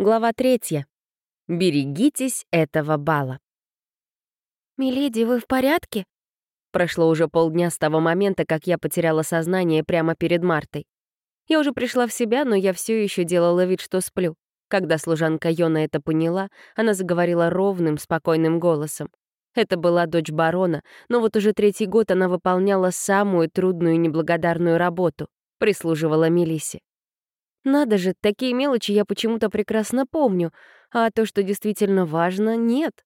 Глава третья. Берегитесь этого бала. «Миледи, вы в порядке?» Прошло уже полдня с того момента, как я потеряла сознание прямо перед Мартой. Я уже пришла в себя, но я все еще делала вид, что сплю. Когда служанка Йона это поняла, она заговорила ровным, спокойным голосом. Это была дочь барона, но вот уже третий год она выполняла самую трудную и неблагодарную работу — прислуживала Мелисе. Надо же, такие мелочи я почему-то прекрасно помню, а то, что действительно важно, нет.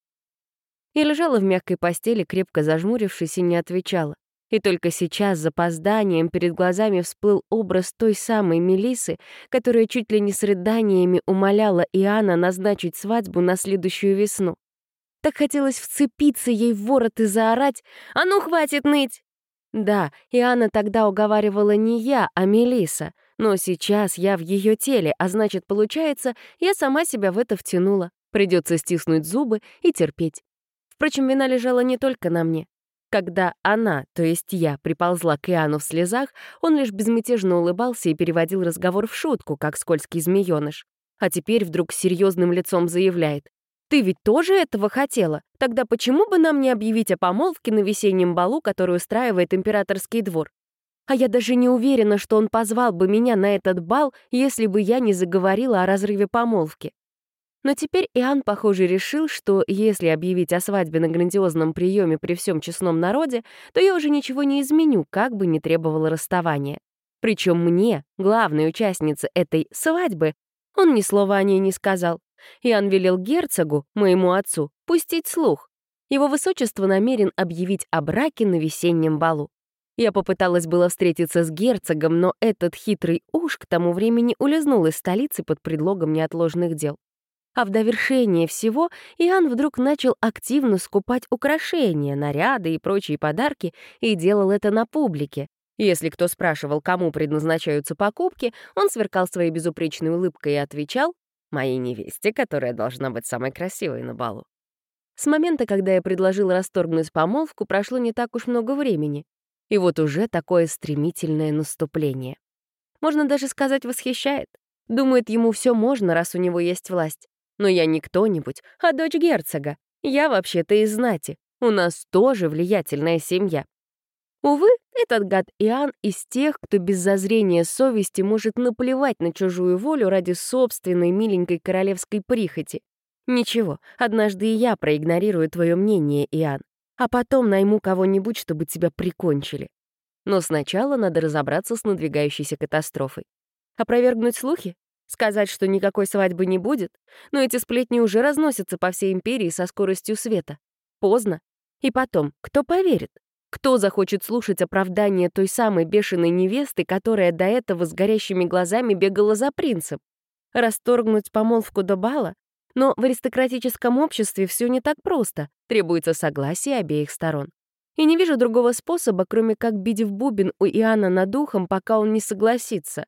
Я лежала в мягкой постели, крепко зажмурившись, и не отвечала. И только сейчас, с запозданием, перед глазами всплыл образ той самой Мелисы, которая чуть ли не с рыданиями умоляла Иоанна назначить свадьбу на следующую весну. Так хотелось вцепиться ей в ворот и заорать «А ну, хватит ныть!» Да, Иоанна тогда уговаривала не я, а Мелиса, но сейчас я в ее теле, а значит, получается, я сама себя в это втянула. Придется стиснуть зубы и терпеть. Впрочем, вина лежала не только на мне. Когда она, то есть я, приползла к Иоанну в слезах, он лишь безмятежно улыбался и переводил разговор в шутку, как скользкий змеёныш. А теперь вдруг серьезным лицом заявляет. «Ты ведь тоже этого хотела? Тогда почему бы нам не объявить о помолвке на весеннем балу, который устраивает императорский двор? А я даже не уверена, что он позвал бы меня на этот бал, если бы я не заговорила о разрыве помолвки. Но теперь Иоанн, похоже, решил, что если объявить о свадьбе на грандиозном приеме при всем честном народе, то я уже ничего не изменю, как бы ни требовало расставания. Причем мне, главной участнице этой свадьбы, он ни слова о ней не сказал. Иоанн велел герцогу, моему отцу, пустить слух. Его высочество намерен объявить о браке на весеннем балу. Я попыталась было встретиться с герцогом, но этот хитрый уж к тому времени улизнул из столицы под предлогом неотложных дел. А в довершение всего Иоанн вдруг начал активно скупать украшения, наряды и прочие подарки и делал это на публике. Если кто спрашивал, кому предназначаются покупки, он сверкал своей безупречной улыбкой и отвечал «Моей невесте, которая должна быть самой красивой на балу». С момента, когда я предложил расторгнуть помолвку, прошло не так уж много времени. И вот уже такое стремительное наступление. Можно даже сказать, восхищает. Думает, ему все можно, раз у него есть власть. Но я не кто-нибудь, а дочь герцога. Я вообще-то из знати. У нас тоже влиятельная семья. Увы, этот гад Иоанн из тех, кто без зазрения совести может наплевать на чужую волю ради собственной миленькой королевской прихоти. Ничего, однажды и я проигнорирую твое мнение, Иоанн, а потом найму кого-нибудь, чтобы тебя прикончили. Но сначала надо разобраться с надвигающейся катастрофой. Опровергнуть слухи? Сказать, что никакой свадьбы не будет? Но эти сплетни уже разносятся по всей империи со скоростью света. Поздно. И потом, кто поверит? Кто захочет слушать оправдание той самой бешеной невесты, которая до этого с горящими глазами бегала за принцем? Расторгнуть помолвку до бала? Но в аристократическом обществе все не так просто, требуется согласие обеих сторон. И не вижу другого способа, кроме как бить в бубен у Иоанна над духом, пока он не согласится.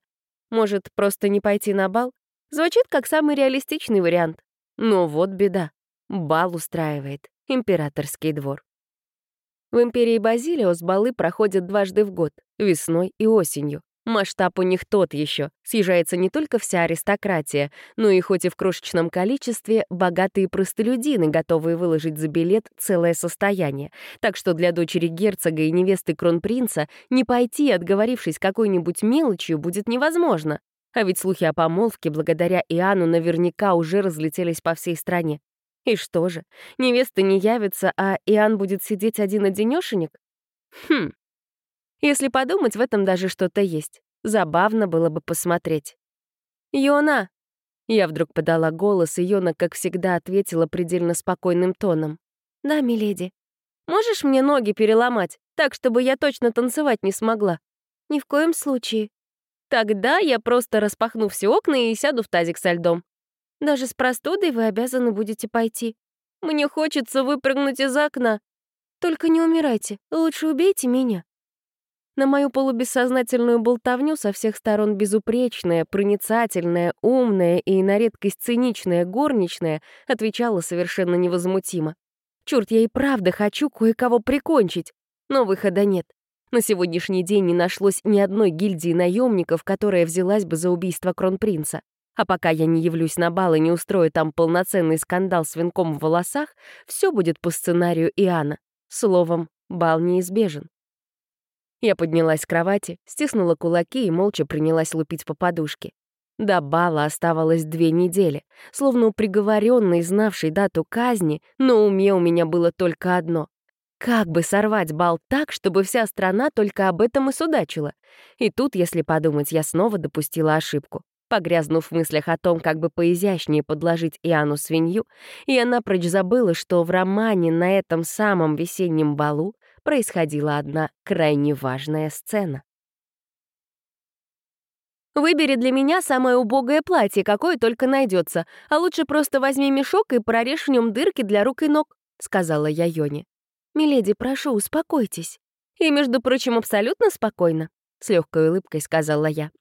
Может, просто не пойти на бал? Звучит как самый реалистичный вариант. Но вот беда. Бал устраивает императорский двор. В империи Базилиос балы проходят дважды в год, весной и осенью. Масштаб у них тот еще. Съезжается не только вся аристократия, но и хоть и в крошечном количестве, богатые простолюдины, готовые выложить за билет целое состояние. Так что для дочери герцога и невесты кронпринца не пойти, отговорившись какой-нибудь мелочью, будет невозможно. А ведь слухи о помолвке благодаря Иоанну наверняка уже разлетелись по всей стране. И что же, невеста не явится, а Иоанн будет сидеть один-одинёшенек? Хм, если подумать, в этом даже что-то есть. Забавно было бы посмотреть. «Йона!» Я вдруг подала голос, и Йона, как всегда, ответила предельно спокойным тоном. «Да, миледи. Можешь мне ноги переломать, так, чтобы я точно танцевать не смогла?» «Ни в коем случае». «Тогда я просто распахну все окна и сяду в тазик со льдом». «Даже с простудой вы обязаны будете пойти». «Мне хочется выпрыгнуть из окна». «Только не умирайте, лучше убейте меня». На мою полубессознательную болтовню со всех сторон безупречная, проницательная, умная и на редкость циничная горничная отвечала совершенно невозмутимо. Черт, я и правда хочу кое-кого прикончить, но выхода нет. На сегодняшний день не нашлось ни одной гильдии наемников, которая взялась бы за убийство кронпринца. А пока я не явлюсь на бал и не устрою там полноценный скандал с венком в волосах, все будет по сценарию Иоанна. Словом, бал неизбежен. Я поднялась с кровати, стиснула кулаки и молча принялась лупить по подушке. До бала оставалось две недели, словно у приговоренной, знавшей дату казни, но уме у меня было только одно как бы сорвать бал так, чтобы вся страна только об этом и судачила? И тут, если подумать, я снова допустила ошибку. Погрязнув в мыслях о том, как бы поизящнее подложить Иоанну свинью, я напрочь забыла, что в романе на этом самом весеннем балу происходила одна крайне важная сцена. «Выбери для меня самое убогое платье, какое только найдется, а лучше просто возьми мешок и прорежь в нем дырки для рук и ног», — сказала я Йоне. «Миледи, прошу, успокойтесь». «И, между прочим, абсолютно спокойно», — с легкой улыбкой сказала я.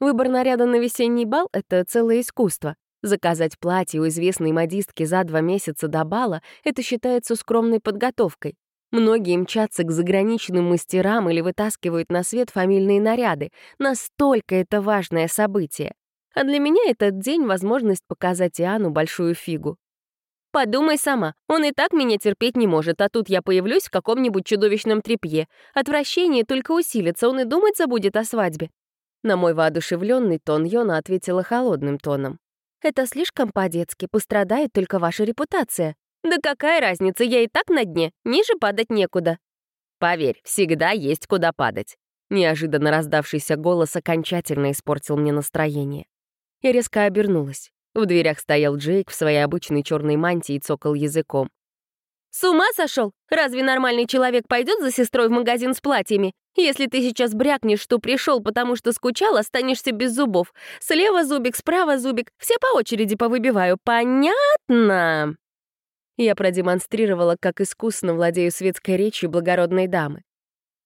Выбор наряда на весенний бал — это целое искусство. Заказать платье у известной модистки за два месяца до бала — это считается скромной подготовкой. Многие мчатся к заграничным мастерам или вытаскивают на свет фамильные наряды. Настолько это важное событие. А для меня этот день — возможность показать Иоанну большую фигу. Подумай сама, он и так меня терпеть не может, а тут я появлюсь в каком-нибудь чудовищном трепье. Отвращение только усилится, он и думать забудет о свадьбе». На мой воодушевленный тон Йона ответила холодным тоном. «Это слишком по-детски, пострадает только ваша репутация». «Да какая разница, я и так на дне, ниже падать некуда». «Поверь, всегда есть куда падать». Неожиданно раздавшийся голос окончательно испортил мне настроение. Я резко обернулась. В дверях стоял Джейк в своей обычной черной мантии и цокал языком. «С ума сошел? Разве нормальный человек пойдет за сестрой в магазин с платьями? Если ты сейчас брякнешь, что пришел, потому что скучал, останешься без зубов. Слева зубик, справа зубик. Все по очереди повыбиваю. Понятно?» Я продемонстрировала, как искусно владею светской речью благородной дамы.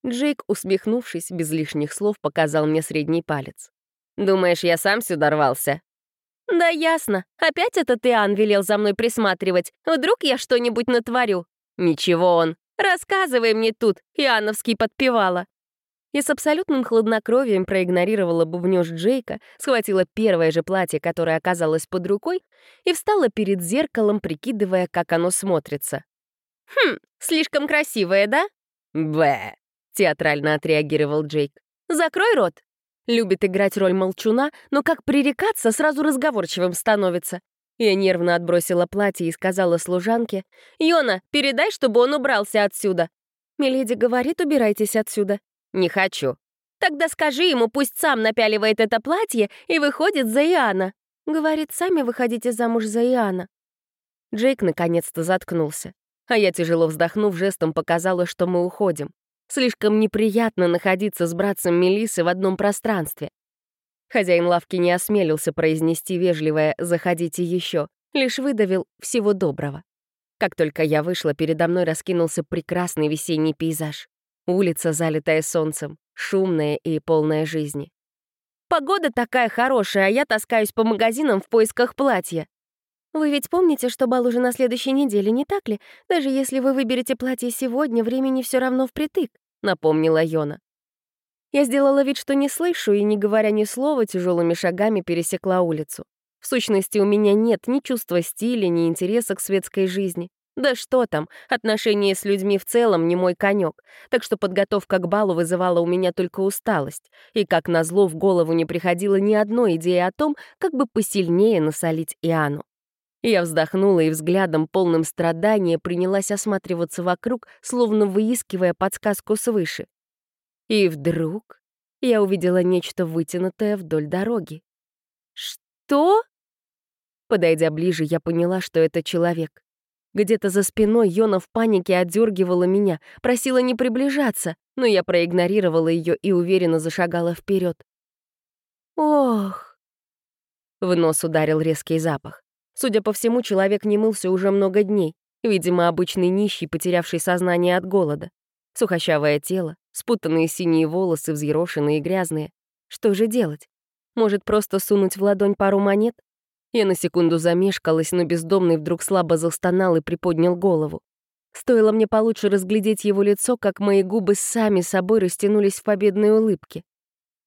Джейк, усмехнувшись, без лишних слов, показал мне средний палец. «Думаешь, я сам сюда рвался? «Да ясно. Опять этот Иоанн велел за мной присматривать. Вдруг я что-нибудь натворю?» «Ничего он. Рассказывай мне тут, Иоанновский подпевала». И с абсолютным хладнокровием проигнорировала бубнёж Джейка, схватила первое же платье, которое оказалось под рукой, и встала перед зеркалом, прикидывая, как оно смотрится. «Хм, слишком красивое, да?» «Бэ», — театрально отреагировал Джейк. «Закрой рот». Любит играть роль молчуна, но как пререкаться, сразу разговорчивым становится. Я нервно отбросила платье и сказала служанке, «Йона, передай, чтобы он убрался отсюда». «Миледи говорит, убирайтесь отсюда». «Не хочу». «Тогда скажи ему, пусть сам напяливает это платье и выходит за Иоанна». Говорит, сами выходите замуж за Иоанна. Джейк наконец-то заткнулся. А я, тяжело вздохнув, жестом показала, что мы уходим. Слишком неприятно находиться с братцем Мелисы в одном пространстве. Хозяин лавки не осмелился произнести вежливое «заходите еще», лишь выдавил «всего доброго». Как только я вышла, передо мной раскинулся прекрасный весенний пейзаж. Улица, залитая солнцем, шумная и полная жизни. «Погода такая хорошая, а я таскаюсь по магазинам в поисках платья». «Вы ведь помните, что бал уже на следующей неделе, не так ли? Даже если вы выберете платье сегодня, времени все равно впритык. — напомнила Йона. Я сделала вид, что не слышу, и, не говоря ни слова, тяжелыми шагами пересекла улицу. В сущности, у меня нет ни чувства стиля, ни интереса к светской жизни. Да что там, отношения с людьми в целом не мой конек, так что подготовка к балу вызывала у меня только усталость, и, как назло, в голову не приходило ни одной идеи о том, как бы посильнее насолить Иоанну. Я вздохнула и взглядом, полным страдания, принялась осматриваться вокруг, словно выискивая подсказку свыше. И вдруг я увидела нечто вытянутое вдоль дороги. «Что?» Подойдя ближе, я поняла, что это человек. Где-то за спиной Йона в панике отдергивала меня, просила не приближаться, но я проигнорировала ее и уверенно зашагала вперед. «Ох!» В нос ударил резкий запах. Судя по всему, человек не мылся уже много дней. Видимо, обычный нищий, потерявший сознание от голода. Сухощавое тело, спутанные синие волосы, взъерошенные и грязные. Что же делать? Может, просто сунуть в ладонь пару монет? Я на секунду замешкалась, но бездомный вдруг слабо застонал и приподнял голову. Стоило мне получше разглядеть его лицо, как мои губы сами собой растянулись в победной улыбке.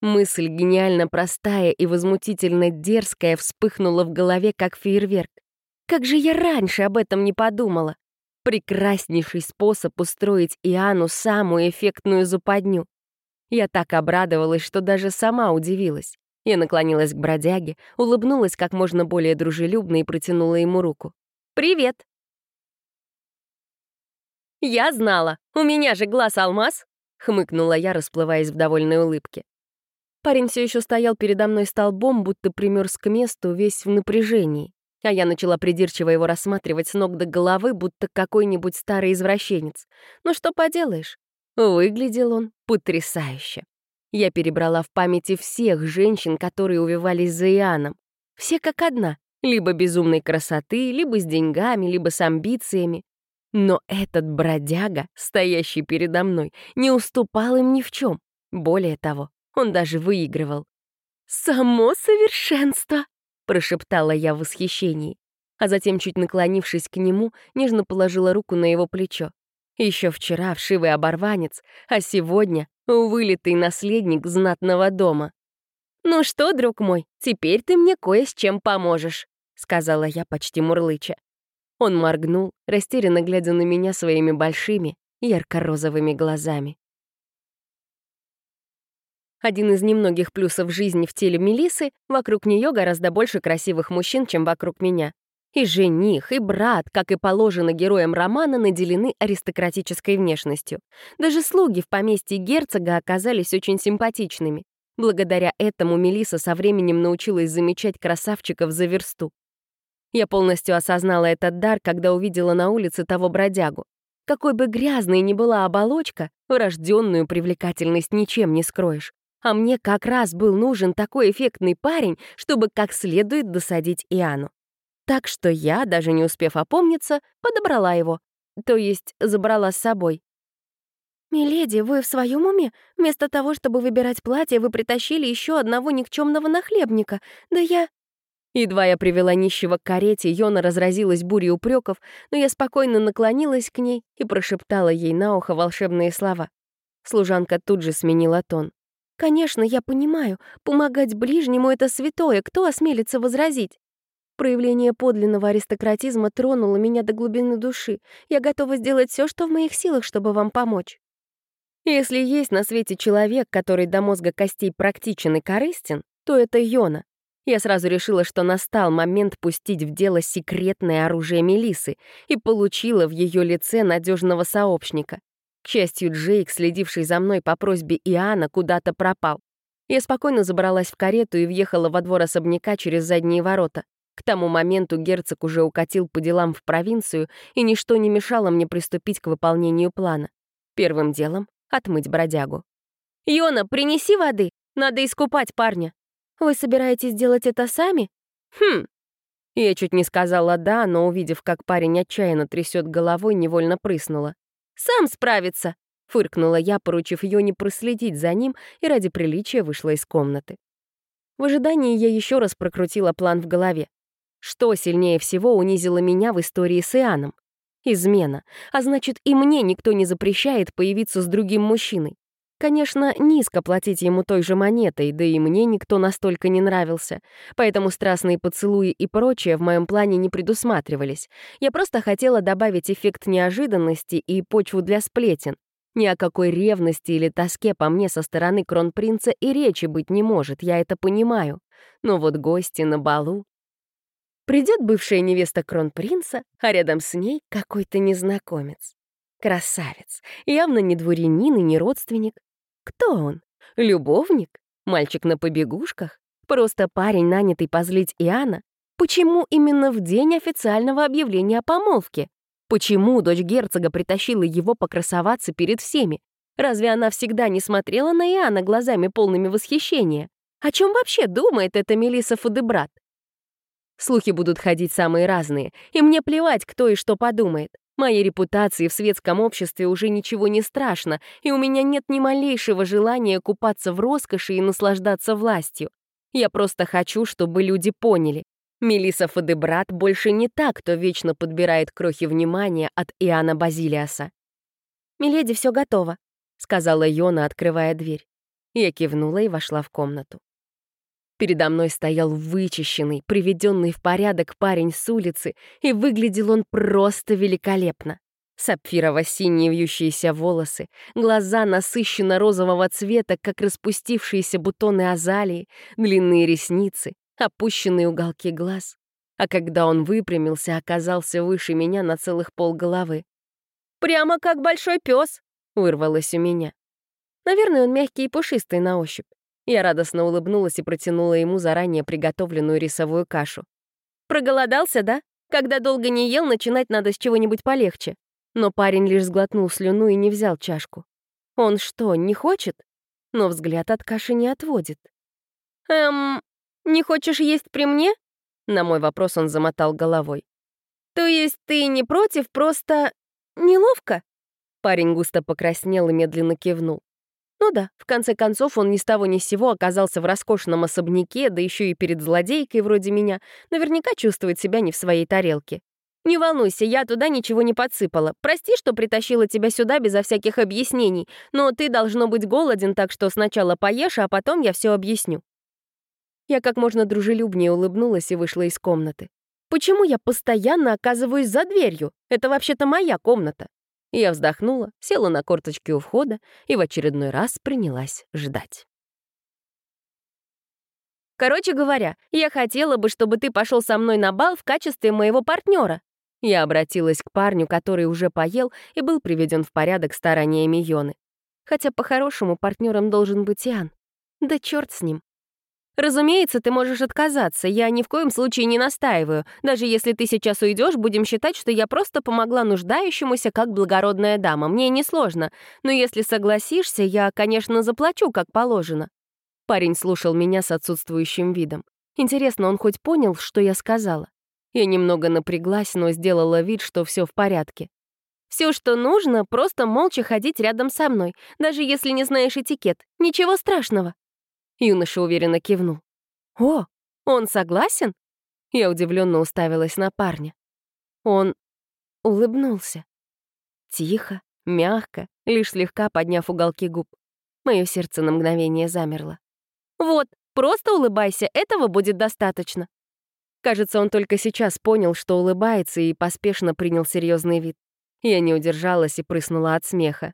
Мысль, гениально простая и возмутительно дерзкая, вспыхнула в голове, как фейерверк. Как же я раньше об этом не подумала? Прекраснейший способ устроить Иоанну самую эффектную западню. Я так обрадовалась, что даже сама удивилась. Я наклонилась к бродяге, улыбнулась как можно более дружелюбно и протянула ему руку. «Привет!» «Я знала! У меня же глаз алмаз!» — хмыкнула я, расплываясь в довольной улыбке. Парень все еще стоял передо мной столбом, будто примерз к месту, весь в напряжении. А я начала придирчиво его рассматривать с ног до головы, будто какой-нибудь старый извращенец. Ну что поделаешь? Выглядел он потрясающе. Я перебрала в памяти всех женщин, которые увивались за Иоанном. Все как одна, либо безумной красоты, либо с деньгами, либо с амбициями. Но этот бродяга, стоящий передо мной, не уступал им ни в чем. Более того, он даже выигрывал. «Само совершенство!» — прошептала я в восхищении. А затем, чуть наклонившись к нему, нежно положила руку на его плечо. Еще вчера вшивый оборванец, а сегодня вылитый наследник знатного дома. «Ну что, друг мой, теперь ты мне кое с чем поможешь», — сказала я почти мурлыча. Он моргнул, растерянно глядя на меня своими большими, ярко-розовыми глазами. Один из немногих плюсов жизни в теле Мелисы — вокруг нее гораздо больше красивых мужчин, чем вокруг меня. И жених, и брат, как и положено героям романа, наделены аристократической внешностью. Даже слуги в поместье герцога оказались очень симпатичными. Благодаря этому Мелиса со временем научилась замечать красавчиков за версту. Я полностью осознала этот дар, когда увидела на улице того бродягу. Какой бы грязной ни была оболочка, врожденную привлекательность ничем не скроешь. А мне как раз был нужен такой эффектный парень, чтобы как следует досадить Иану. Так что я, даже не успев опомниться, подобрала его. То есть забрала с собой. «Миледи, вы в своем уме? Вместо того, чтобы выбирать платье, вы притащили еще одного никчемного нахлебника. Да я...» Едва я привела нищего к карете, Йона разразилась бурей упреков, но я спокойно наклонилась к ней и прошептала ей на ухо волшебные слова. Служанка тут же сменила тон. Конечно, я понимаю, помогать ближнему — это святое, кто осмелится возразить? Проявление подлинного аристократизма тронуло меня до глубины души. Я готова сделать все, что в моих силах, чтобы вам помочь. Если есть на свете человек, который до мозга костей практичен и корыстен, то это Йона. Я сразу решила, что настал момент пустить в дело секретное оружие Мелисы и получила в ее лице надежного сообщника. К счастью, Джейк, следивший за мной по просьбе Иоанна, куда-то пропал. Я спокойно забралась в карету и въехала во двор особняка через задние ворота. К тому моменту герцог уже укатил по делам в провинцию, и ничто не мешало мне приступить к выполнению плана. Первым делом — отмыть бродягу. «Йона, принеси воды! Надо искупать парня!» «Вы собираетесь делать это сами?» «Хм!» Я чуть не сказала «да», но, увидев, как парень отчаянно трясет головой, невольно прыснула. Сам справится!» — фыркнула я, поручив Йоне проследить за ним, и ради приличия вышла из комнаты. В ожидании я еще раз прокрутила план в голове. Что сильнее всего унизило меня в истории с Ианом? Измена. А значит, и мне никто не запрещает появиться с другим мужчиной. Конечно, низко платить ему той же монетой, да и мне никто настолько не нравился. Поэтому страстные поцелуи и прочее в моем плане не предусматривались. Я просто хотела добавить эффект неожиданности и почву для сплетен. Ни о какой ревности или тоске по мне со стороны кронпринца и речи быть не может, я это понимаю. Но вот гости на балу... Придет бывшая невеста кронпринца, а рядом с ней какой-то незнакомец. Красавец, явно не дворянин и не родственник. Кто он? Любовник? Мальчик на побегушках? Просто парень, нанятый позлить Иоанна? Почему именно в день официального объявления о помолвке? Почему дочь герцога притащила его покрасоваться перед всеми? Разве она всегда не смотрела на Иоанна глазами полными восхищения? О чем вообще думает эта Мелисса Фудебрат? Слухи будут ходить самые разные, и мне плевать, кто и что подумает. Моей репутации в светском обществе уже ничего не страшно, и у меня нет ни малейшего желания купаться в роскоши и наслаждаться властью. Я просто хочу, чтобы люди поняли. Мелисса Фадебрат больше не та, кто вечно подбирает крохи внимания от Иоанна Базилиаса. «Миледи, все готово», — сказала Йона, открывая дверь. Я кивнула и вошла в комнату. Передо мной стоял вычищенный, приведенный в порядок парень с улицы, и выглядел он просто великолепно. Сапфирово-синие вьющиеся волосы, глаза насыщенно-розового цвета, как распустившиеся бутоны азалии, длинные ресницы, опущенные уголки глаз. А когда он выпрямился, оказался выше меня на целых полголовы. «Прямо как большой пес, вырвалось у меня. Наверное, он мягкий и пушистый на ощупь. Я радостно улыбнулась и протянула ему заранее приготовленную рисовую кашу. «Проголодался, да? Когда долго не ел, начинать надо с чего-нибудь полегче». Но парень лишь сглотнул слюну и не взял чашку. Он что, не хочет? Но взгляд от каши не отводит. «Эм, не хочешь есть при мне?» На мой вопрос он замотал головой. «То есть ты не против, просто неловко?» Парень густо покраснел и медленно кивнул. Ну да, в конце концов, он ни с того ни с сего оказался в роскошном особняке, да еще и перед злодейкой вроде меня, наверняка чувствует себя не в своей тарелке. «Не волнуйся, я туда ничего не подсыпала. Прости, что притащила тебя сюда безо всяких объяснений, но ты должно быть голоден, так что сначала поешь, а потом я все объясню». Я как можно дружелюбнее улыбнулась и вышла из комнаты. «Почему я постоянно оказываюсь за дверью? Это вообще-то моя комната». Я вздохнула, села на корточки у входа и в очередной раз принялась ждать. Короче говоря, я хотела бы, чтобы ты пошел со мной на бал в качестве моего партнера. Я обратилась к парню, который уже поел и был приведен в порядок стараниями Йоны. Хотя по-хорошему партнером должен быть Иоанн. Да черт с ним. Разумеется, ты можешь отказаться, я ни в коем случае не настаиваю. Даже если ты сейчас уйдешь, будем считать, что я просто помогла нуждающемуся как благородная дама. Мне несложно. Но если согласишься, я, конечно, заплачу, как положено». Парень слушал меня с отсутствующим видом. Интересно, он хоть понял, что я сказала? Я немного напряглась, но сделала вид, что все в порядке. Все, что нужно, просто молча ходить рядом со мной, даже если не знаешь этикет. Ничего страшного. Юноша уверенно кивнул. «О, он согласен?» Я удивленно уставилась на парня. Он улыбнулся. Тихо, мягко, лишь слегка подняв уголки губ. Мое сердце на мгновение замерло. «Вот, просто улыбайся, этого будет достаточно». Кажется, он только сейчас понял, что улыбается, и поспешно принял серьезный вид. Я не удержалась и прыснула от смеха.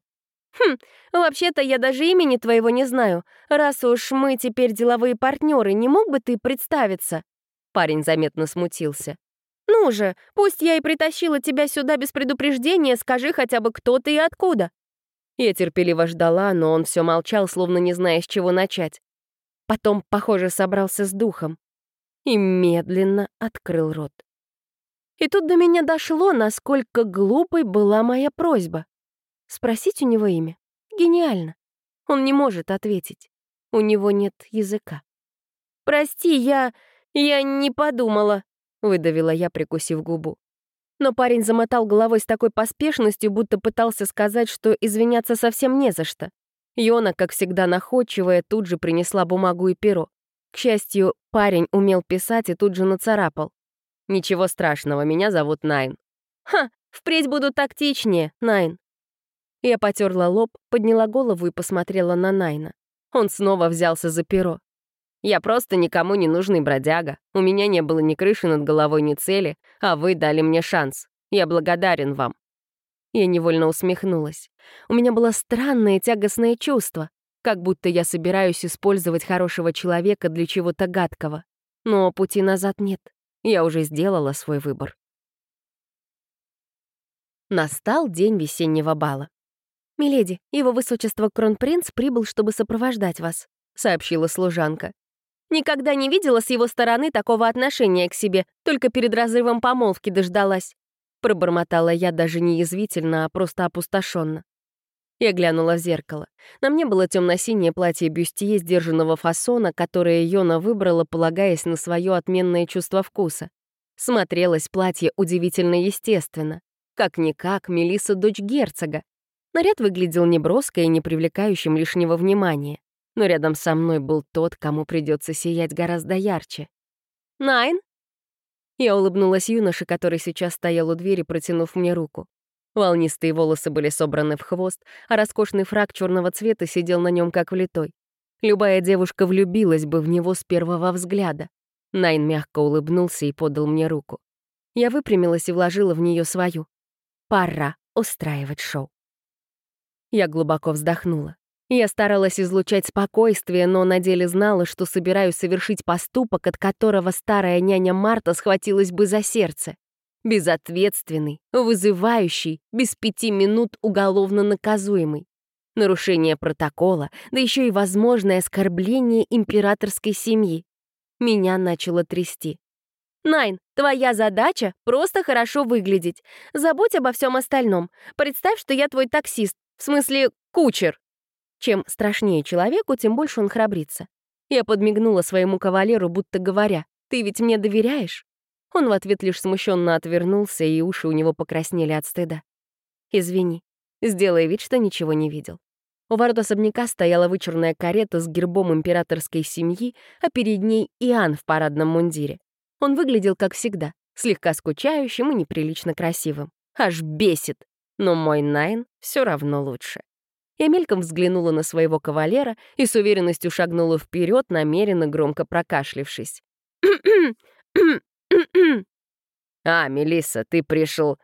«Хм, вообще-то я даже имени твоего не знаю. Раз уж мы теперь деловые партнеры, не мог бы ты представиться?» Парень заметно смутился. «Ну же, пусть я и притащила тебя сюда без предупреждения, скажи хотя бы, кто ты и откуда». Я терпеливо ждала, но он все молчал, словно не зная, с чего начать. Потом, похоже, собрался с духом и медленно открыл рот. И тут до меня дошло, насколько глупой была моя просьба. Спросить у него имя? Гениально. Он не может ответить. У него нет языка. «Прости, я... я не подумала», — выдавила я, прикусив губу. Но парень замотал головой с такой поспешностью, будто пытался сказать, что извиняться совсем не за что. Йона, как всегда находчивая, тут же принесла бумагу и перо. К счастью, парень умел писать и тут же нацарапал. «Ничего страшного, меня зовут Найн». «Ха, впредь буду тактичнее, Найн. Я потерла лоб, подняла голову и посмотрела на Найна. Он снова взялся за перо. «Я просто никому не нужный бродяга. У меня не было ни крыши над головой, ни цели, а вы дали мне шанс. Я благодарен вам». Я невольно усмехнулась. У меня было странное тягостное чувство, как будто я собираюсь использовать хорошего человека для чего-то гадкого. Но пути назад нет. Я уже сделала свой выбор. Настал день весеннего бала. «Миледи, его высочество кронпринц прибыл, чтобы сопровождать вас», — сообщила служанка. «Никогда не видела с его стороны такого отношения к себе, только перед разрывом помолвки дождалась». Пробормотала я даже не язвительно, а просто опустошенно. Я глянула в зеркало. На мне было темно-синее платье бюстье сдержанного фасона, которое Йона выбрала, полагаясь на свое отменное чувство вкуса. Смотрелось платье удивительно естественно. Как-никак, Мелиса дочь герцога. Наряд выглядел неброско и не привлекающим лишнего внимания. Но рядом со мной был тот, кому придется сиять гораздо ярче. «Найн?» Я улыбнулась юноше, который сейчас стоял у двери, протянув мне руку. Волнистые волосы были собраны в хвост, а роскошный фраг черного цвета сидел на нем как влитой. Любая девушка влюбилась бы в него с первого взгляда. Найн мягко улыбнулся и подал мне руку. Я выпрямилась и вложила в нее свою. Пора устраивать шоу. Я глубоко вздохнула. Я старалась излучать спокойствие, но на деле знала, что собираюсь совершить поступок, от которого старая няня Марта схватилась бы за сердце. Безответственный, вызывающий, без пяти минут уголовно наказуемый. Нарушение протокола, да еще и возможное оскорбление императорской семьи. Меня начало трясти. «Найн, твоя задача — просто хорошо выглядеть. Забудь обо всем остальном. Представь, что я твой таксист, в смысле кучер». Чем страшнее человеку, тем больше он храбрится. Я подмигнула своему кавалеру, будто говоря, «Ты ведь мне доверяешь?» Он в ответ лишь смущенно отвернулся, и уши у него покраснели от стыда. «Извини», сделай вид, что ничего не видел. У ворот особняка стояла вычурная карета с гербом императорской семьи, а перед ней Иоанн в парадном мундире. Он выглядел, как всегда, слегка скучающим и неприлично красивым. Аж бесит. Но мой Найн все равно лучше. Я мельком взглянула на своего кавалера и с уверенностью шагнула вперед, намеренно громко прокашлившись. «А, Мелисса, ты пришел...»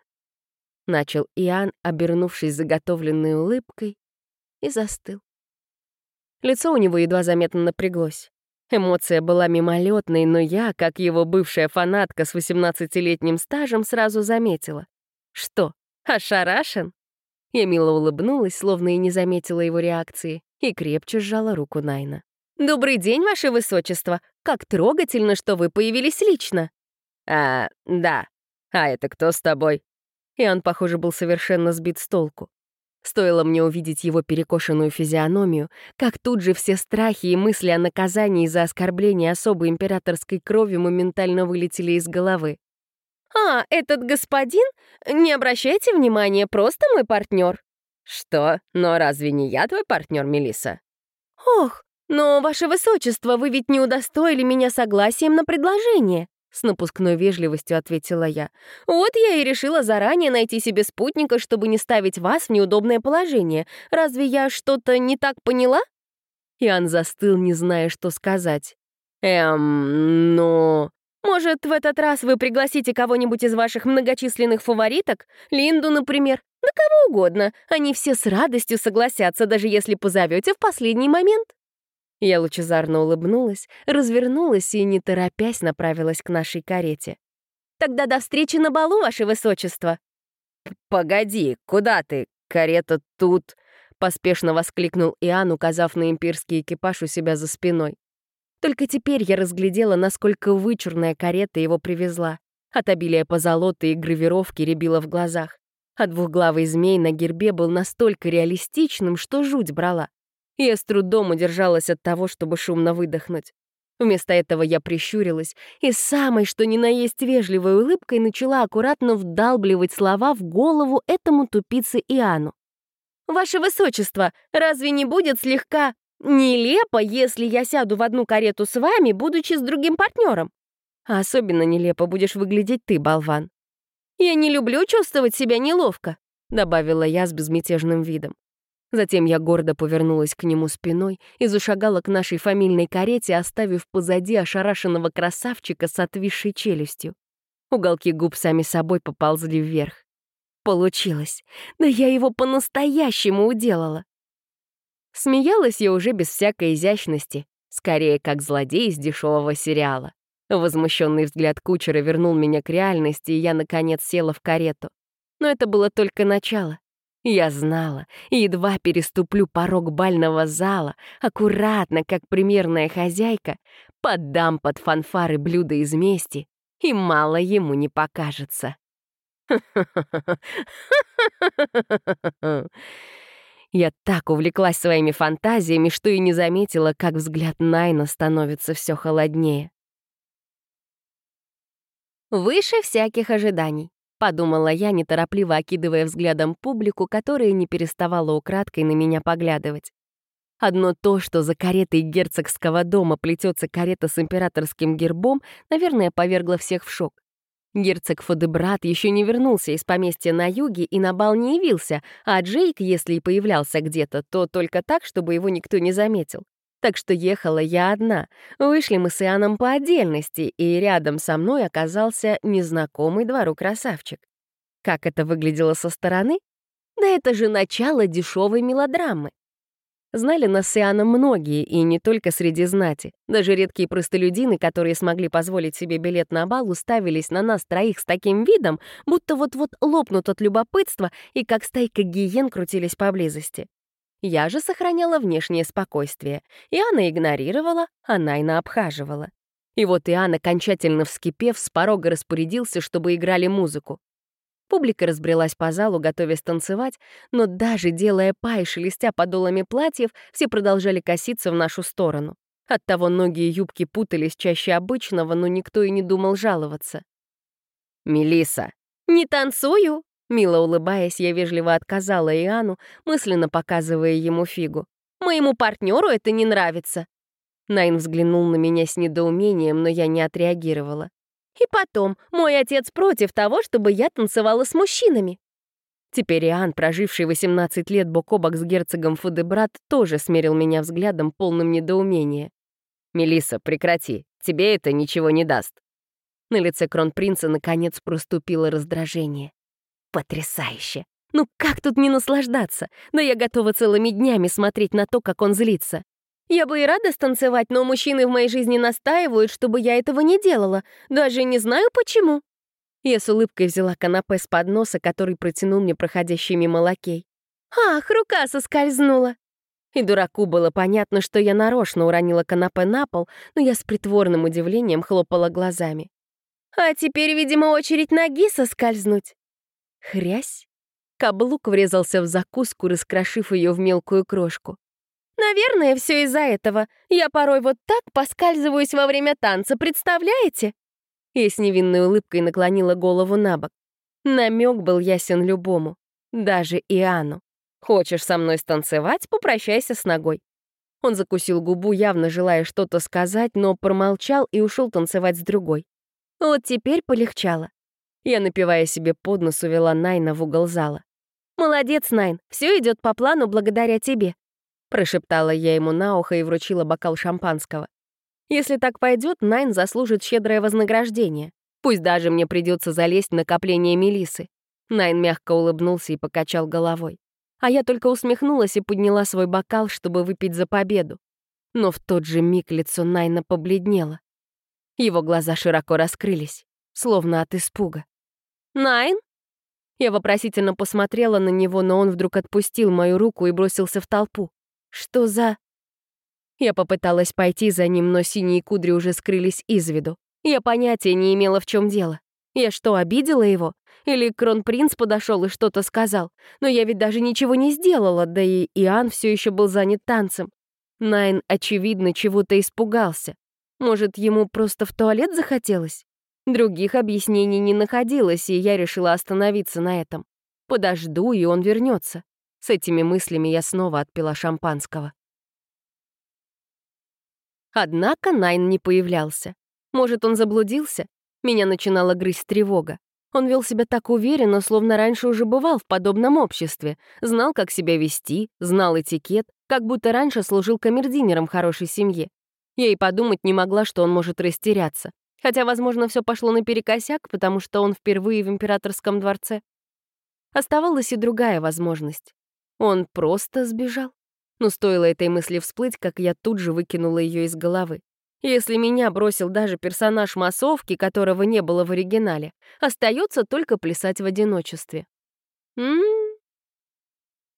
Начал Иоанн, обернувшись заготовленной улыбкой, и застыл. Лицо у него едва заметно напряглось. Эмоция была мимолетной, но я, как его бывшая фанатка с 18-летним стажем, сразу заметила. Что, ошарашен? Я мило улыбнулась, словно и не заметила его реакции, и крепче сжала руку Найна. «Добрый день, ваше высочество! Как трогательно, что вы появились лично!» «А, да. А это кто с тобой?» И он, похоже, был совершенно сбит с толку. Стоило мне увидеть его перекошенную физиономию, как тут же все страхи и мысли о наказании за оскорбление особой императорской крови моментально вылетели из головы. «А, этот господин? Не обращайте внимания, просто мой партнер. «Что? Но разве не я твой партнер, Мелиса? «Ох, но, ваше высочество, вы ведь не удостоили меня согласием на предложение», с напускной вежливостью ответила я. «Вот я и решила заранее найти себе спутника, чтобы не ставить вас в неудобное положение. Разве я что-то не так поняла?» Иоанн застыл, не зная, что сказать. «Эм, но...» Может, в этот раз вы пригласите кого-нибудь из ваших многочисленных фавориток? Линду, например? Да кого угодно. Они все с радостью согласятся, даже если позовете в последний момент». Я лучезарно улыбнулась, развернулась и, не торопясь, направилась к нашей карете. «Тогда до встречи на балу, ваше высочество!» «Погоди, куда ты? Карета тут!» — поспешно воскликнул Иоанн, указав на имперский экипаж у себя за спиной. Только теперь я разглядела, насколько вычурная карета его привезла. От обилия позолоты и гравировки рябило в глазах. А двухглавый змей на гербе был настолько реалистичным, что жуть брала. Я с трудом удержалась от того, чтобы шумно выдохнуть. Вместо этого я прищурилась и самой, что ни на есть вежливой улыбкой, начала аккуратно вдалбливать слова в голову этому тупице Иоанну. «Ваше Высочество, разве не будет слегка Нелепо, если я сяду в одну карету с вами, будучи с другим партнером. А особенно нелепо будешь выглядеть ты, болван. Я не люблю чувствовать себя неловко, добавила я с безмятежным видом. Затем я гордо повернулась к нему спиной и зашагала к нашей фамильной карете, оставив позади ошарашенного красавчика с отвисшей челюстью. Уголки губ сами собой поползли вверх. Получилось. Да я его по-настоящему уделала. Смеялась я уже без всякой изящности, скорее как злодей из дешевого сериала. Возмущенный взгляд кучера вернул меня к реальности, и я, наконец, села в карету. Но это было только начало. Я знала, едва переступлю порог бального зала, аккуратно, как примерная хозяйка, поддам под фанфары блюда из мести, и мало ему не покажется. Я так увлеклась своими фантазиями, что и не заметила, как взгляд Найна становится все холоднее. «Выше всяких ожиданий», — подумала я, неторопливо окидывая взглядом публику, которая не переставала украдкой на меня поглядывать. Одно то, что за каретой герцогского дома плетется карета с императорским гербом, наверное, повергло всех в шок. Герцог Фадебрат еще не вернулся из поместья на юге и на бал не явился, а Джейк, если и появлялся где-то, то только так, чтобы его никто не заметил. Так что ехала я одна. Вышли мы с Иоанном по отдельности, и рядом со мной оказался незнакомый двору красавчик. Как это выглядело со стороны? Да это же начало дешевой мелодрамы. Знали нас с Иоанном многие, и не только среди знати. Даже редкие простолюдины, которые смогли позволить себе билет на бал, уставились на нас троих с таким видом, будто вот-вот лопнут от любопытства и как стайка гиен крутились поблизости. Я же сохраняла внешнее спокойствие. Иоанна игнорировала, а Найна обхаживала. И вот Иоанн, окончательно вскипев, с порога распорядился, чтобы играли музыку. Публика разбрелась по залу, готовясь танцевать, но даже делая па и шелестя подолами платьев, все продолжали коситься в нашу сторону. Оттого ноги и юбки путались чаще обычного, но никто и не думал жаловаться. Мелиса, не танцую!» Мило улыбаясь, я вежливо отказала Иоанну, мысленно показывая ему фигу. «Моему партнеру это не нравится!» Найн взглянул на меня с недоумением, но я не отреагировала. И потом, мой отец против того, чтобы я танцевала с мужчинами. Теперь Иоанн, проживший 18 лет бок о бок с герцогом Фудебрат, тоже смерил меня взглядом, полным недоумения. Мелиса, прекрати, тебе это ничего не даст». На лице кронпринца наконец проступило раздражение. «Потрясающе! Ну как тут не наслаждаться? Да я готова целыми днями смотреть на то, как он злится. Я бы и рада станцевать, но мужчины в моей жизни настаивают, чтобы я этого не делала. Даже не знаю, почему». Я с улыбкой взяла канапе с подноса, который протянул мне проходящий мимо лакей. «Ах, рука соскользнула!» И дураку было понятно, что я нарочно уронила канапе на пол, но я с притворным удивлением хлопала глазами. «А теперь, видимо, очередь ноги соскользнуть!» Хрясь! Каблук врезался в закуску, раскрошив ее в мелкую крошку. Наверное, все из-за этого. Я порой вот так поскальзываюсь во время танца, представляете?» Я с невинной улыбкой наклонила голову на бок. Намек был ясен любому, даже Иоанну. «Хочешь со мной станцевать? Попрощайся с ногой». Он закусил губу, явно желая что-то сказать, но промолчал и ушел танцевать с другой. Вот теперь полегчало. Я, напивая себе под нос, увела Найна в угол зала. «Молодец, Найн, все идет по плану благодаря тебе. Прошептала я ему на ухо и вручила бокал шампанского. Если так пойдет, Найн заслужит щедрое вознаграждение. Пусть даже мне придется залезть в накопление Мелисы. Найн мягко улыбнулся и покачал головой. А я только усмехнулась и подняла свой бокал, чтобы выпить за победу. Но в тот же миг лицо Найна побледнело. Его глаза широко раскрылись, словно от испуга. «Найн?» Я вопросительно посмотрела на него, но он вдруг отпустил мою руку и бросился в толпу. Что за...» Я попыталась пойти за ним, но синие кудри уже скрылись из виду. Я понятия не имела, в чем дело. Я что, обидела его? Или кронпринц подошел и что-то сказал? Но я ведь даже ничего не сделала, да и Иоанн все еще был занят танцем. Найн, очевидно, чего-то испугался. Может, ему просто в туалет захотелось? Других объяснений не находилось, и я решила остановиться на этом. Подожду, и он вернется. С этими мыслями я снова отпила шампанского. Однако Найн не появлялся. Может, он заблудился? Меня начинала грызть тревога. Он вел себя так уверенно, словно раньше уже бывал в подобном обществе, знал, как себя вести, знал этикет, как будто раньше служил камердинером хорошей семье. Я и подумать не могла, что он может растеряться. Хотя, возможно, все пошло наперекосяк, потому что он впервые в императорском дворце. Оставалась и другая возможность. Он просто сбежал. Но стоило этой мысли всплыть, как я тут же выкинула ее из головы. Если меня бросил даже персонаж массовки, которого не было в оригинале, остается только плясать в одиночестве. М -м -м.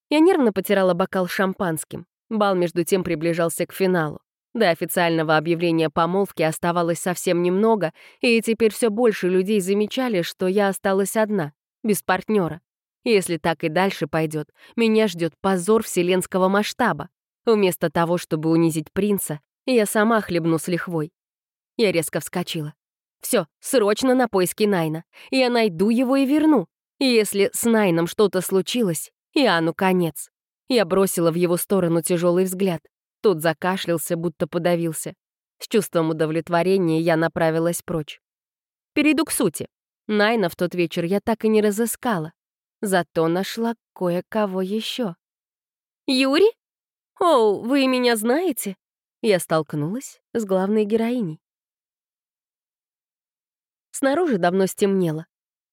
Я нервно потирала бокал шампанским. Бал между тем приближался к финалу. До официального объявления помолвки оставалось совсем немного, и теперь все больше людей замечали, что я осталась одна, без партнера. Если так и дальше пойдет, меня ждет позор вселенского масштаба. Вместо того, чтобы унизить принца, я сама хлебну с лихвой. Я резко вскочила. Все, срочно на поиски Найна. Я найду его и верну. если с Найном что-то случилось, Иоанну конец. Я бросила в его сторону тяжелый взгляд. Тот закашлялся, будто подавился. С чувством удовлетворения я направилась прочь. Перейду к сути. Найна в тот вечер я так и не разыскала. Зато нашла кое-кого еще. «Юрий? О, вы меня знаете?» я столкнулась с главной героиней. Снаружи давно стемнело.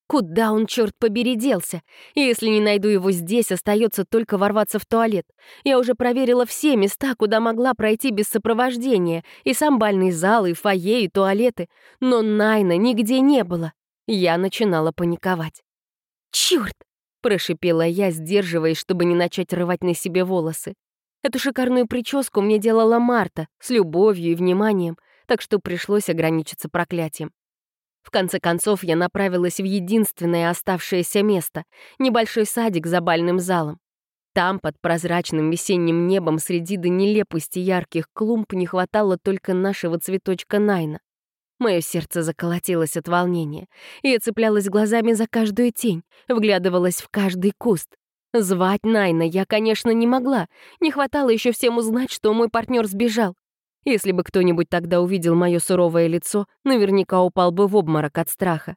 Куда он, черт побери, делся? Если не найду его здесь, остается только ворваться в туалет. Я уже проверила все места, куда могла пройти без сопровождения, и сам бальный зал, и фойе, и туалеты. Но Найна нигде не было. Я начинала паниковать. «Черт!» — прошипела я, сдерживаясь, чтобы не начать рвать на себе волосы. Эту шикарную прическу мне делала Марта, с любовью и вниманием, так что пришлось ограничиться проклятием. В конце концов, я направилась в единственное оставшееся место — небольшой садик за бальным залом. Там, под прозрачным весенним небом, среди до нелепости ярких клумб, не хватало только нашего цветочка Найна. Мое сердце заколотилось от волнения, я цеплялась глазами за каждую тень, вглядывалась в каждый куст. Звать Найна я, конечно, не могла. Не хватало еще всем узнать, что мой партнер сбежал. Если бы кто-нибудь тогда увидел мое суровое лицо, наверняка упал бы в обморок от страха.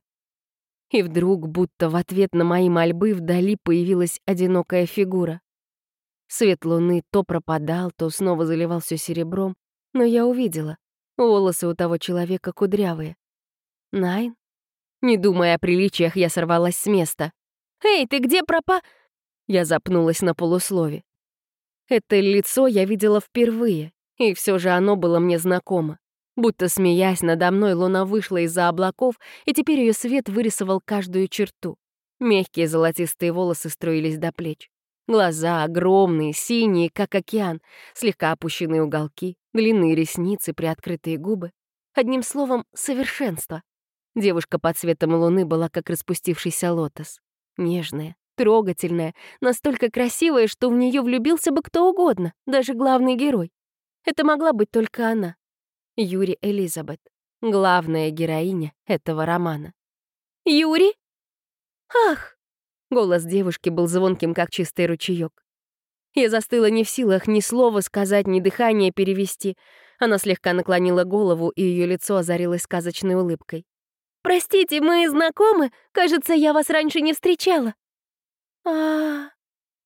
И вдруг, будто в ответ на мои мольбы, вдали появилась одинокая фигура. Свет луны то пропадал, то снова заливался серебром, но я увидела. Волосы у того человека кудрявые. Найн? Не думая о приличиях, я сорвалась с места. «Эй, ты где пропа...» Я запнулась на полуслове. Это лицо я видела впервые, и все же оно было мне знакомо. Будто смеясь, надо мной луна вышла из-за облаков, и теперь ее свет вырисовал каждую черту. Мягкие золотистые волосы струились до плеч. Глаза огромные, синие, как океан, слегка опущенные уголки, длинные ресницы, приоткрытые губы. Одним словом, совершенство. Девушка под цветом луны была как распустившийся лотос. Нежная, трогательная, настолько красивая, что в нее влюбился бы кто угодно, даже главный герой. Это могла быть только она, Юри Элизабет, главная героиня этого романа. «Юри? Ах!» Голос девушки был звонким, как чистый ручеёк. Я застыла не в силах ни слова сказать, ни дыхание перевести. Она слегка наклонила голову, и ее лицо озарилось сказочной улыбкой. «Простите, мы знакомы? Кажется, я вас раньше не встречала». А, -а, а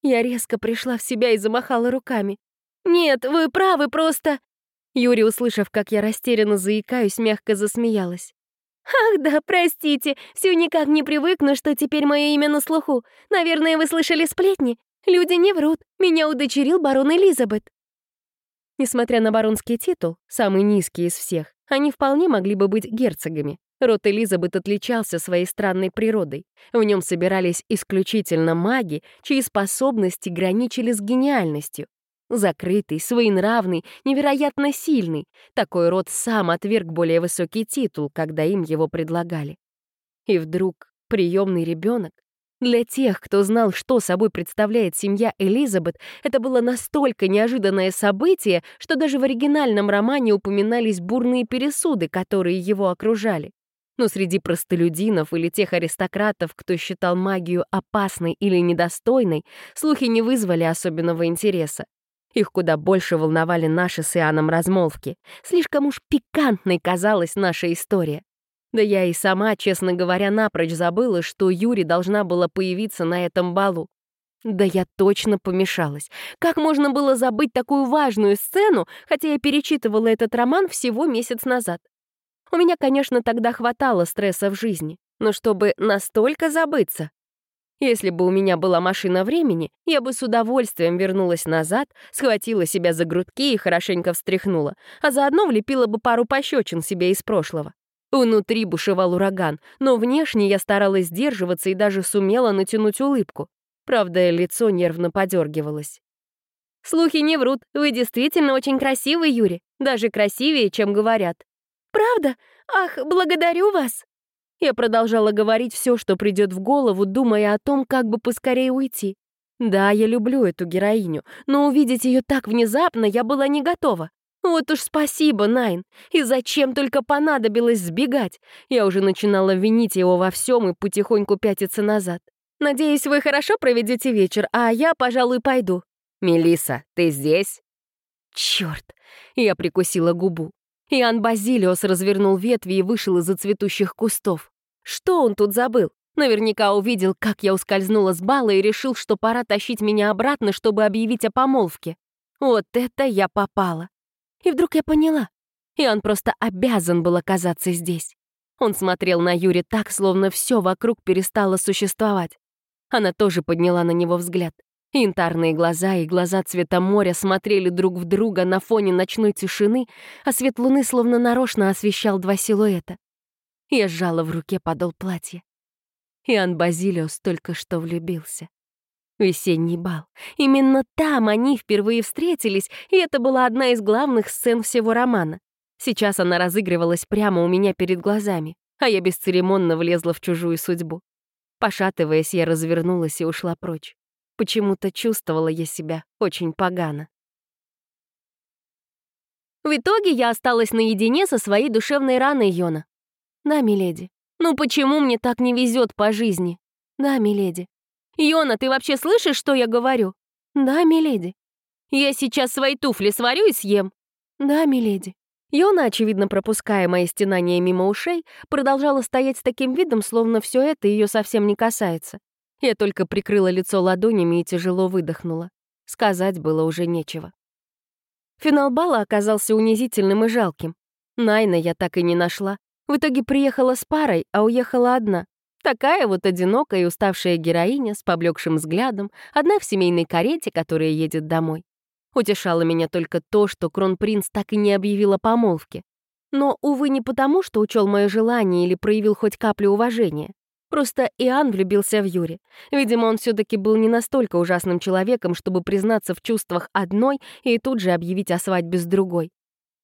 Я резко пришла в себя и замахала руками. «Нет, вы правы, просто...» Юрий, услышав, как я растерянно заикаюсь, мягко засмеялась. «Ах да, простите, все никак не привыкну, что теперь мое имя на слуху. Наверное, вы слышали сплетни? Люди не врут. Меня удочерил барон Элизабет». Несмотря на баронский титул, самый низкий из всех, они вполне могли бы быть герцогами. Род Элизабет отличался своей странной природой. В нем собирались исключительно маги, чьи способности граничили с гениальностью. Закрытый, своенравный, невероятно сильный. Такой род сам отверг более высокий титул, когда им его предлагали. И вдруг приемный ребенок. Для тех, кто знал, что собой представляет семья Элизабет, это было настолько неожиданное событие, что даже в оригинальном романе упоминались бурные пересуды, которые его окружали. Но среди простолюдинов или тех аристократов, кто считал магию опасной или недостойной, слухи не вызвали особенного интереса. Их куда больше волновали наши с Иоанном размолвки. Слишком уж пикантной казалась наша история. Да я и сама, честно говоря, напрочь забыла, что Юри должна была появиться на этом балу. Да я точно помешалась. Как можно было забыть такую важную сцену, хотя я перечитывала этот роман всего месяц назад? У меня, конечно, тогда хватало стресса в жизни, но чтобы настолько забыться, если бы у меня была машина времени, я бы с удовольствием вернулась назад, схватила себя за грудки и хорошенько встряхнула, а заодно влепила бы пару пощечин себе из прошлого. Внутри бушевал ураган, но внешне я старалась сдерживаться и даже сумела натянуть улыбку. Правда, лицо нервно подергивалось. «Слухи не врут, вы действительно очень красивый, Юрий, даже красивее, чем говорят». «Правда? Ах, благодарю вас!» Я продолжала говорить все, что придет в голову, думая о том, как бы поскорее уйти. Да, я люблю эту героиню, но увидеть ее так внезапно я была не готова. Вот уж спасибо, Найн. И зачем только понадобилось сбегать? Я уже начинала винить его во всем и потихоньку пятиться назад. Надеюсь, вы хорошо проведете вечер, а я, пожалуй, пойду. Мелиса, ты здесь? Черт! Я прикусила губу. Иоанн Базилиос развернул ветви и вышел из-за цветущих кустов. Что он тут забыл? Наверняка увидел, как я ускользнула с бала и решил, что пора тащить меня обратно, чтобы объявить о помолвке. Вот это я попала. И вдруг я поняла. И он просто обязан был оказаться здесь. Он смотрел на Юри так, словно все вокруг перестало существовать. Она тоже подняла на него взгляд. Янтарные глаза и глаза цвета моря смотрели друг в друга на фоне ночной тишины, а свет луны словно нарочно освещал два силуэта. Я сжала в руке подол платья. Иоанн Базилиус только что влюбился. Весенний бал. Именно там они впервые встретились, и это была одна из главных сцен всего романа. Сейчас она разыгрывалась прямо у меня перед глазами, а я бесцеремонно влезла в чужую судьбу. Пошатываясь, я развернулась и ушла прочь. Почему-то чувствовала я себя очень погано. В итоге я осталась наедине со своей душевной раной, Йона. Да, миледи. Ну почему мне так не везет по жизни? Да, миледи. Йона, ты вообще слышишь, что я говорю? Да, миледи. Я сейчас свои туфли сварю и съем. Да, миледи. Йона, очевидно пропуская мои стенания мимо ушей, продолжала стоять с таким видом, словно все это ее совсем не касается. Я только прикрыла лицо ладонями и тяжело выдохнула. Сказать было уже нечего. Финал бала оказался унизительным и жалким. Найна я так и не нашла. В итоге приехала с парой, а уехала одна. Такая вот одинокая и уставшая героиня с поблекшим взглядом, одна в семейной карете, которая едет домой. Утешало меня только то, что кронпринц так и не объявил о помолвке. Но, увы, не потому, что учел мое желание или проявил хоть каплю уважения. Просто Иоанн влюбился в Юри. Видимо, он все-таки был не настолько ужасным человеком, чтобы признаться в чувствах одной и тут же объявить о свадьбе с другой.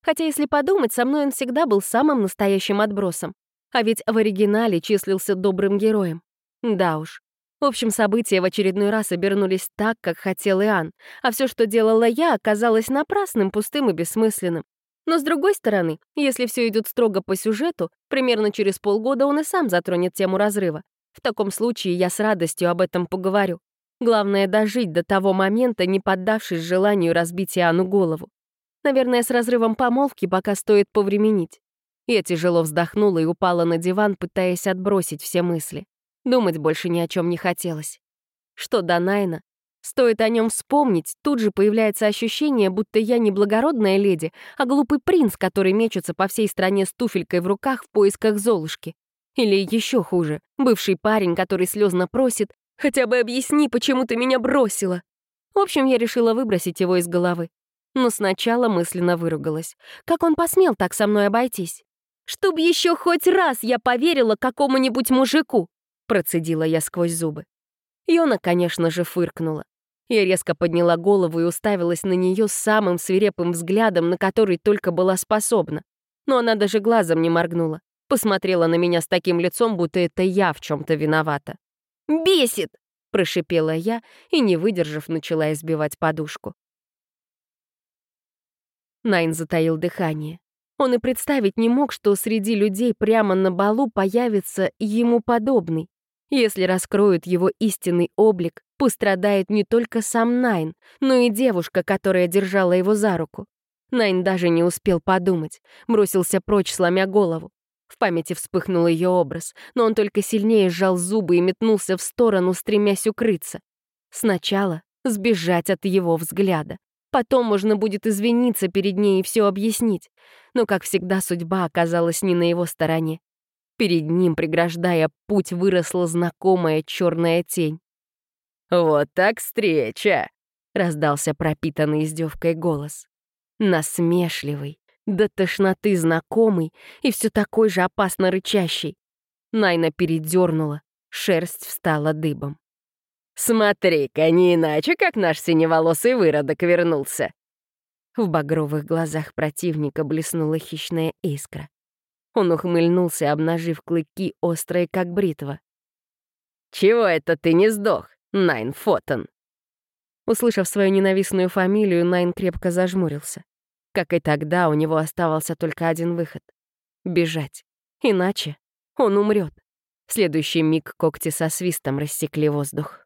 Хотя, если подумать, со мной он всегда был самым настоящим отбросом. А ведь в оригинале числился добрым героем. Да уж. В общем, события в очередной раз обернулись так, как хотел Иоанн, а все, что делала я, оказалось напрасным, пустым и бессмысленным. Но с другой стороны, если все идет строго по сюжету, примерно через полгода он и сам затронет тему разрыва. В таком случае я с радостью об этом поговорю. Главное — дожить до того момента, не поддавшись желанию разбить Иоанну голову. Наверное, с разрывом помолвки пока стоит повременить. Я тяжело вздохнула и упала на диван, пытаясь отбросить все мысли. Думать больше ни о чем не хотелось. Что до Найна, Стоит о нем вспомнить, тут же появляется ощущение, будто я не благородная леди, а глупый принц, который мечется по всей стране с туфелькой в руках в поисках Золушки. Или еще хуже, бывший парень, который слезно просит «Хотя бы объясни, почему ты меня бросила». В общем, я решила выбросить его из головы. Но сначала мысленно выругалась. Как он посмел так со мной обойтись? «Чтоб еще хоть раз я поверила какому-нибудь мужику!» Процедила я сквозь зубы. Йона, конечно же, фыркнула. Я резко подняла голову и уставилась на нее самым свирепым взглядом, на который только была способна. Но она даже глазом не моргнула. Посмотрела на меня с таким лицом, будто это я в чем то виновата. «Бесит!» — прошипела я и, не выдержав, начала избивать подушку. Найн затаил дыхание. Он и представить не мог, что среди людей прямо на балу появится ему подобный. Если раскроют его истинный облик, пострадает не только сам Найн, но и девушка, которая держала его за руку. Найн даже не успел подумать, бросился прочь, сломя голову. В памяти вспыхнул ее образ, но он только сильнее сжал зубы и метнулся в сторону, стремясь укрыться. Сначала сбежать от его взгляда. Потом можно будет извиниться перед ней и все объяснить. Но, как всегда, судьба оказалась не на его стороне. Перед ним, преграждая путь, выросла знакомая черная тень. «Вот так встреча!» — раздался пропитанный издевкой голос. Насмешливый, до тошноты знакомый и все такой же опасно рычащий. Найна передернула, шерсть встала дыбом. «Смотри-ка, не иначе, как наш синеволосый выродок вернулся!» В багровых глазах противника блеснула хищная искра. Он ухмыльнулся, обнажив клыки, острые, как бритва. «Чего это ты не сдох, Найн Фотон?» Услышав свою ненавистную фамилию, Найн крепко зажмурился. Как и тогда, у него оставался только один выход — бежать. Иначе он умрет. В следующий миг когти со свистом рассекли воздух.